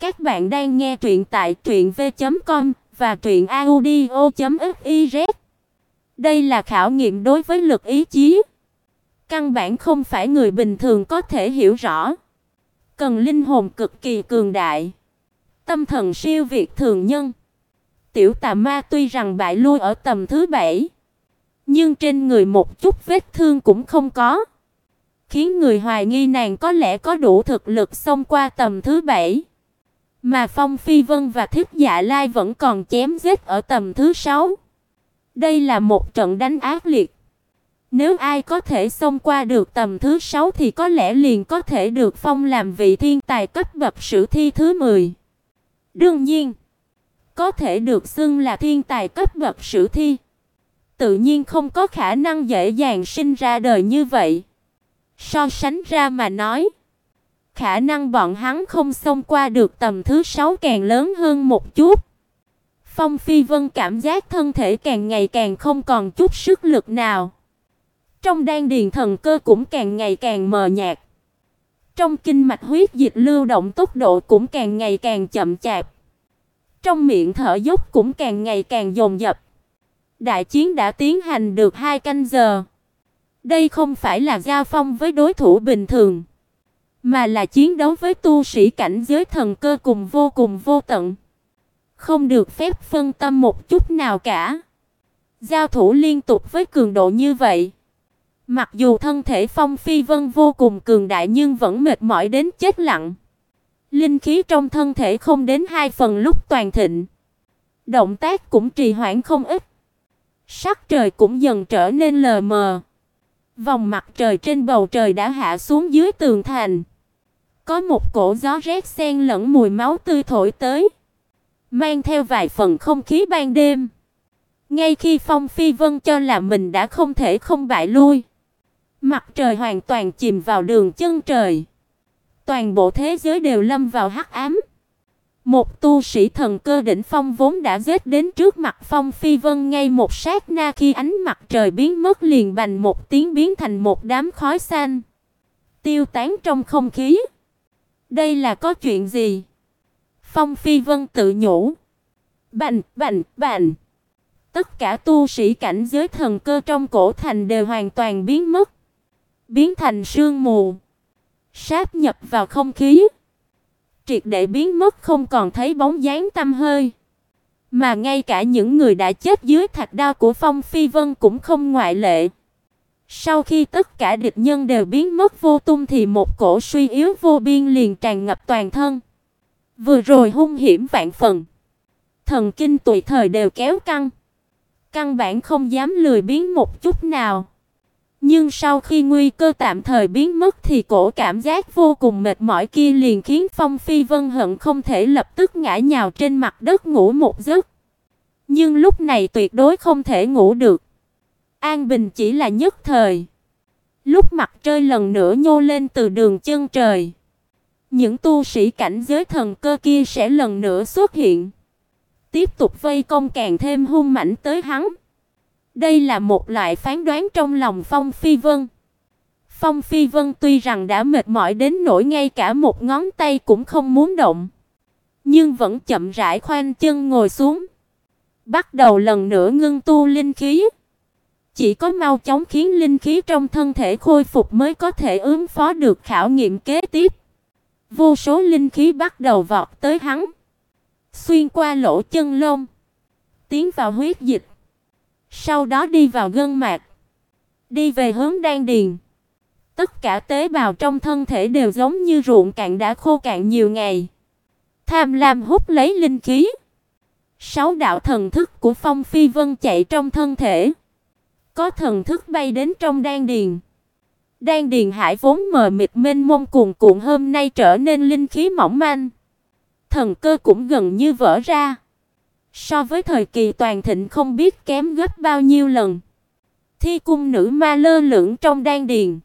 Các bạn đang nghe truyện tại truyệnv.com và truyệnaudio.fiz. Đây là khảo nghiệm đối với lực ý chí. Căn bản không phải người bình thường có thể hiểu rõ. Cần linh hồn cực kỳ cường đại, tâm thần siêu việt thường nhân. Tiểu tà ma tuy rằng bại lui ở tầm thứ bảy, nhưng trên người một chút vết thương cũng không có, khiến người hoài nghi nàng có lẽ có đủ thực lực xông qua tầm thứ bảy. Mà Phong Phi Vân và Thiết Dạ Lai vẫn còn chém giết ở tầm thứ sáu. Đây là một trận đánh ác liệt. Nếu ai có thể xông qua được tầm thứ sáu thì có lẽ liền có thể được phong làm vị thiên tài cấp bậc sử thi thứ 10. Đương nhiên, có thể được xưng là thiên tài cấp bậc sử thi, tự nhiên không có khả năng dễ dàng sinh ra đời như vậy. So sánh ra mà nói, khả năng bọn hắn không xông qua được tầm thứ sáu càng lớn hơn một chút. Phong Phi Vân cảm giác thân thể càng ngày càng không còn chút sức lực nào. Trong đan điền thần cơ cũng càng ngày càng mờ nhạt. Trong kinh mạch huyết dịch lưu động tốc độ cũng càng ngày càng chậm chạp. Trong miệng thở dốc cũng càng ngày càng dồn dập. Đại chiến đã tiến hành được hai canh giờ. Đây không phải là giao phong với đối thủ bình thường, mà là chiến đấu với tu sĩ cảnh giới thần cơ cùng vô cùng vô tận. Không được phép phân tâm một chút nào cả. Giao thủ liên tục với cường độ như vậy, mặc dù thân thể Phong Phi Vân vô cùng cường đại nhưng vẫn mệt mỏi đến chết lặng. Linh khí trong thân thể không đến hai phần lúc toàn thịnh. Động tác cũng trì hoãn không ít. Sắc trời cũng dần trở nên lờ mờ. Vòng mặt trời trên bầu trời đã hạ xuống dưới tường thành. Có một cổ gió rét xen lẫn mùi máu tươi thổi tới, mang theo vài phần không khí ban đêm. Ngay khi Phong Phi Vân cho là mình đã không thể không bại lui, mặt trời hoàn toàn chìm vào đường chân trời. Toàn bộ thế giới đều lâm vào hắc ám. Một tu sĩ thần cơ đỉnh phong vốn đã giết đến trước mặt Phong Phi Vân ngay một sát na khi ánh mặt trời biến mất liền bành một tiếng biến thành một đám khói xanh, tiêu tán trong không khí. Đây là có chuyện gì? Phong Phi Vân tự nhủ. Bành, bành, bành. Tất cả tu sĩ cảnh giới thần cơ trong cổ thành đều hoàn toàn biến mất, biến thành sương mù, sáp nhập vào không khí, triệt để biến mất không còn thấy bóng dáng tăm hơi. Mà ngay cả những người đã chết dưới thạch đao của Phong Phi Vân cũng không ngoại lệ. Sau khi tất cả địch nhân đều biến mất vô tung thì một cổ suy yếu vô biên liền tràn ngập toàn thân. Vừa rồi hung hiểm vạn phần, thần kinh tùy thời đều kéo căng, căn bản không dám lười biếng một chút nào. Nhưng sau khi nguy cơ tạm thời biến mất thì cổ cảm giác vô cùng mệt mỏi kia liền khiến Phong Phi Vân hận không thể lập tức ngã nhào trên mặt đất ngủ một giấc. Nhưng lúc này tuyệt đối không thể ngủ được. An bình chỉ là nhất thời. Lúc mặt trời lần nữa nhô lên từ đường chân trời, những tu sĩ cảnh giới thần cơ kia sẽ lần nữa xuất hiện, tiếp tục vây công càng thêm hung mãnh tới hắn. Đây là một loại phán đoán trong lòng Phong Phi Vân. Phong Phi Vân tuy rằng đã mệt mỏi đến nỗi ngay cả một ngón tay cũng không muốn động, nhưng vẫn chậm rãi khoanh chân ngồi xuống, bắt đầu lần nữa ngưng tu linh khí. Chỉ có mau chóng khiến linh khí trong thân thể khôi phục mới có thể ứng phó được khảo nghiệm kế tiếp. Vô số linh khí bắt đầu vọt tới hắn, xuyên qua lỗ chân lông, tiến vào huyết dịch, sau đó đi vào gân mạch, đi về hướng đan điền. Tất cả tế bào trong thân thể đều giống như ruộng cạn đã khô cạn nhiều ngày, tham lam hút lấy linh khí. Sáu đạo thần thức của Phong Phi Vân chạy trong thân thể, có thần thức bay đến trong đan điền. Đan điền hải vốn mờ mịt mênh mông cuồn cuộn hôm nay trở nên linh khí mỏng manh. Thần cơ cũng gần như vỡ ra. So với thời kỳ toàn thịnh không biết kém gấp bao nhiêu lần. Thi cung nữ ma lơ lửng trong đan điền.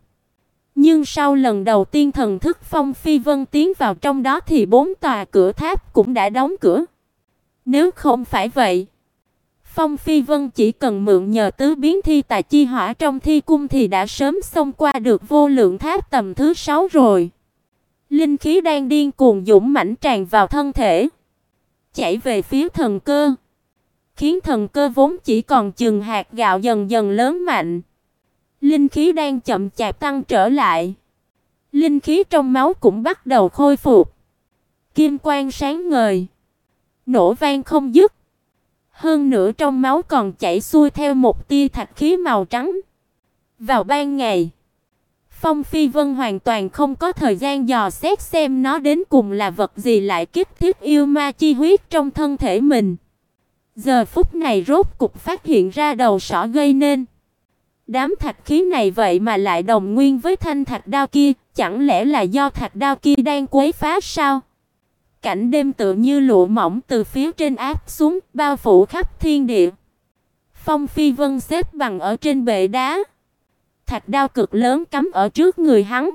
Nhưng sau lần đầu tiên thần thức Phong Phi Vân tiến vào trong đó thì bốn tòa cửa tháp cũng đã đóng cửa. Nếu không phải vậy, Phong Phi Vân chỉ cần mượn nhờ tứ biến thi tài chi hỏa trong thi cung thì đã sớm xông qua được vô lượng tháp tầm thứ 6 rồi. Linh khí đang điên cuồng dũng mãnh tràn vào thân thể, chảy về phía thần cơ, khiến thần cơ vốn chỉ còn chừng hạt gạo dần dần lớn mạnh. Linh khí đang chậm chạp tăng trở lại. Linh khí trong máu cũng bắt đầu khôi phục. Kim quang sáng ngời, nổ vang không dứt. Hơn nữa trong máu còn chảy xuôi theo một tia thạch khí màu trắng. Vào ban ngày, Phong Phi Vân hoàn toàn không có thời gian dò xét xem nó đến cùng là vật gì lại kích thích yêu ma chi huyết trong thân thể mình. Giờ phút này rốt cục phát hiện ra đầu sỏ gây nên. Đám thạch khí này vậy mà lại đồng nguyên với thanh thạch đao kia, chẳng lẽ là do thạch đao kia đang quấy phá sao? Cảnh đêm tựa như lụa mỏng từ phía trên áp xuống, bao phủ khắp thiên địa. Phong Phi Vân xếp bằng ở trên bệ đá. Thạch đao cực lớn cắm ở trước người hắn.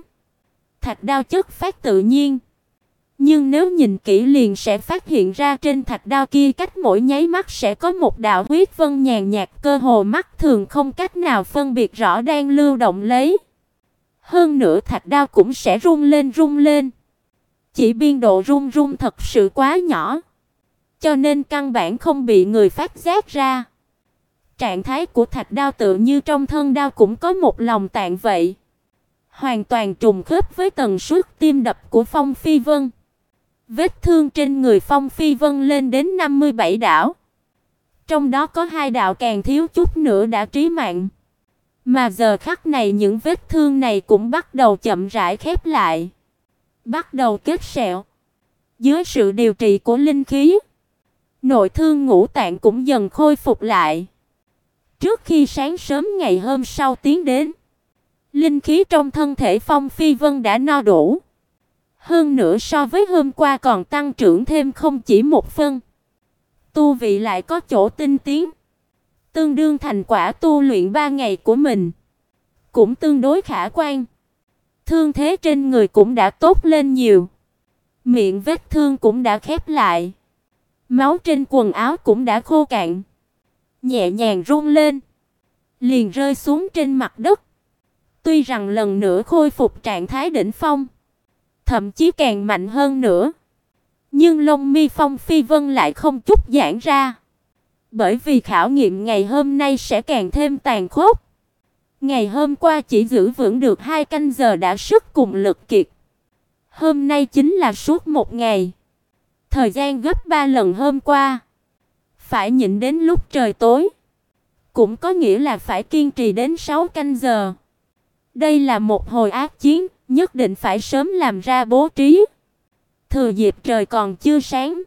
Thạch đao chất phát tự nhiên. Nhưng nếu nhìn kỹ liền sẽ phát hiện ra trên thạch đao kia cách mỗi nháy mắt sẽ có một đạo huyết vân nhàn nhạt cơ hồ mắt thường không cách nào phân biệt rõ đang lưu động lấy. Hơn nữa thạch đao cũng sẽ rung lên rung lên. Chỉ biên độ rung rung thật sự quá nhỏ, cho nên căn bản không bị người phát giác ra. Trạng thái của thạch đao tự như trong thân đao cũng có một lòng tạng vậy, hoàn toàn trùng khớp với tần suất tim đập của Phong Phi Vân. Vết thương trên người Phong Phi Vân lên đến 57 đảo. Trong đó có hai đạo càng thiếu chút nữa đã trí mạng. Mà giờ khắc này những vết thương này cũng bắt đầu chậm rãi khép lại, bắt đầu kết sẹo. Dưới sự điều trị của linh khí, nội thương ngũ tạng cũng dần khôi phục lại. Trước khi sáng sớm ngày hôm sau tiến đến, linh khí trong thân thể Phong Phi Vân đã no đủ. Hơn nữa so với hôm qua còn tăng trưởng thêm không chỉ một phân. Tu vị lại có chỗ tinh tiến, tương đương thành quả tu luyện 3 ngày của mình, cũng tương đối khả quan. Thương thế trên người cũng đã tốt lên nhiều. Miệng vết thương cũng đã khép lại. Máu trên quần áo cũng đã khô cạn. Nhẹ nhàng run lên, liền rơi xuống trên mặt đất. Tuy rằng lần nữa khôi phục trạng thái đỉnh phong, thậm chí càng mạnh hơn nữa. Nhưng lông mi Phong Phi Vân lại không chút giãn ra, bởi vì khảo nghiệm ngày hôm nay sẽ càng thêm tàn khốc. Ngày hôm qua chỉ giữ vững được hai canh giờ đã sức cùng lực kiệt. Hôm nay chính là suốt một ngày. Thời gian gấp ba lần hôm qua. Phải nhịn đến lúc trời tối. Cũng có nghĩa là phải kiên trì đến 6 canh giờ. Đây là một hồi ác chiến, nhất định phải sớm làm ra bố trí. Thừa dịp trời còn chưa sáng,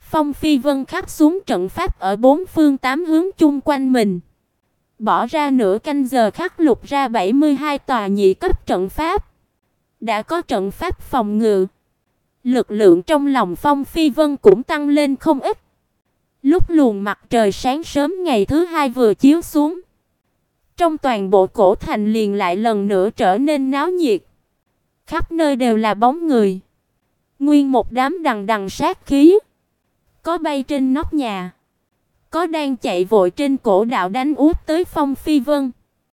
Phong Phi Vân khắc xuống trận pháp ở bốn phương tám hướng chung quanh mình. Bỏ ra nửa canh giờ khắc lục ra 72 tòa nhị cấp trận pháp. Đã có trận pháp phòng ngự, lực lượng trong lòng Phong Phi Vân cũng tăng lên không ít. Lúc luồng mặt trời sáng sớm ngày thứ hai vừa chiếu xuống, trong toàn bộ cổ thành liền lại lần nữa trở nên náo nhiệt. Khắp nơi đều là bóng người. Nguyên một đám đằng đằng sát khí. Có bay trên nóc nhà, có đang chạy vội trên cổ đạo đánh úp tới Phong Phi Vân.